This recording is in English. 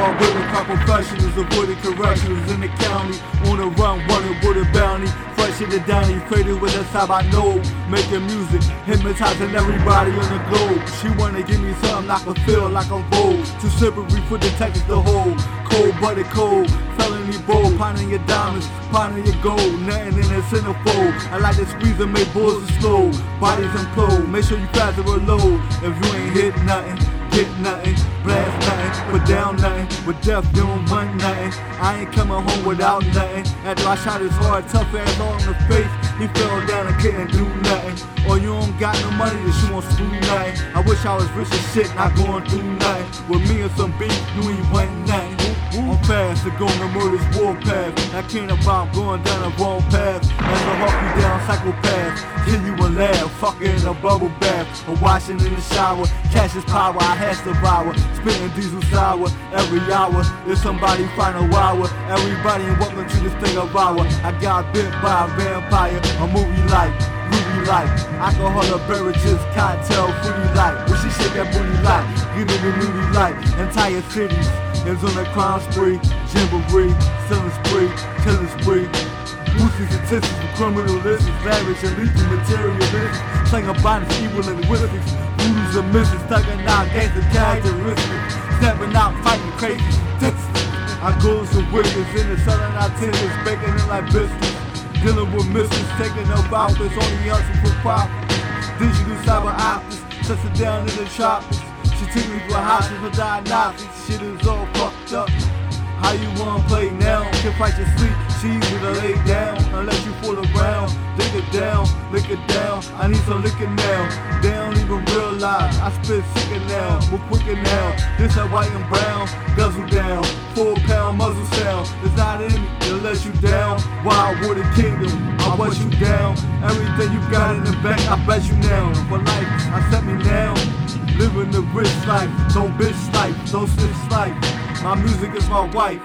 law with crop professionals, avoiding corrections in the county. On the run, running with a bounty. Fresh in the Downey, cradle with a top I know. Making music, hypnotizing everybody on the globe. She wanna give me something I can feel like I'm bold. Too slippery for detectives to hold. Cold blooded cold, felony bold, pounding your diamonds, pounding your gold, nothing in the centerfold. I like to squeeze and make bulls slow, bodies implode. Make sure you faster reload. If you ain't hit nothing, get nothing, blast nothing, put down nothing. With death, you don't nothing. I ain't coming home without nothing. After I shot his hard, tough ass in the face, he fell down wish I was rich as shit, not going through nothing. With me and some beef, you ain't want nothing. I'm fast to go on the murder's warpath. I can't about going down the wrong path. As I walk you down psychopath, kill you and laugh, fuck in a bubble bath, or washing in the shower. Cash is power, I has to devour. Spitting diesel sour every hour. If somebody find a hour, everybody welcome to this thing of our. I got bit by a vampire, a movie like. Movie like alcoholic beverages, cocktail, fruity light. When she shake that booty like, give me the movie light. Entire cities is on a crime spree, jamboree, selling spree, killing spree. Boosting statistics for criminalists, lavish and lethal materialists, playing abundance, evil linguistics, voodoo's and mystics, thugging out gangster characteristics, stepping out, fighting crazy. I go some witness in the southern itinerants, baking it like biscuits. Dealing with missions, taking up outfits, only hustle for profit. Digital cyber optics, sets it down in the tropics. She took me to a hospital for diagnostics. Shit is all fucked up. How you wanna play now? Can't fight your sleep, she to lay down. Unless you fall around, dig it down, lick it down. I need some licking now. They don't even realize I spit sicker now, move quicker now. This that white and brown, guzzle down, four pound muzzle sound. It's not in me to let you down. Wild water kingdom, I want you down. Everything you got in the back, I bet you now. For life, I set me down. Living the rich life, don't bitch life, don't snitch life. My music is my wife.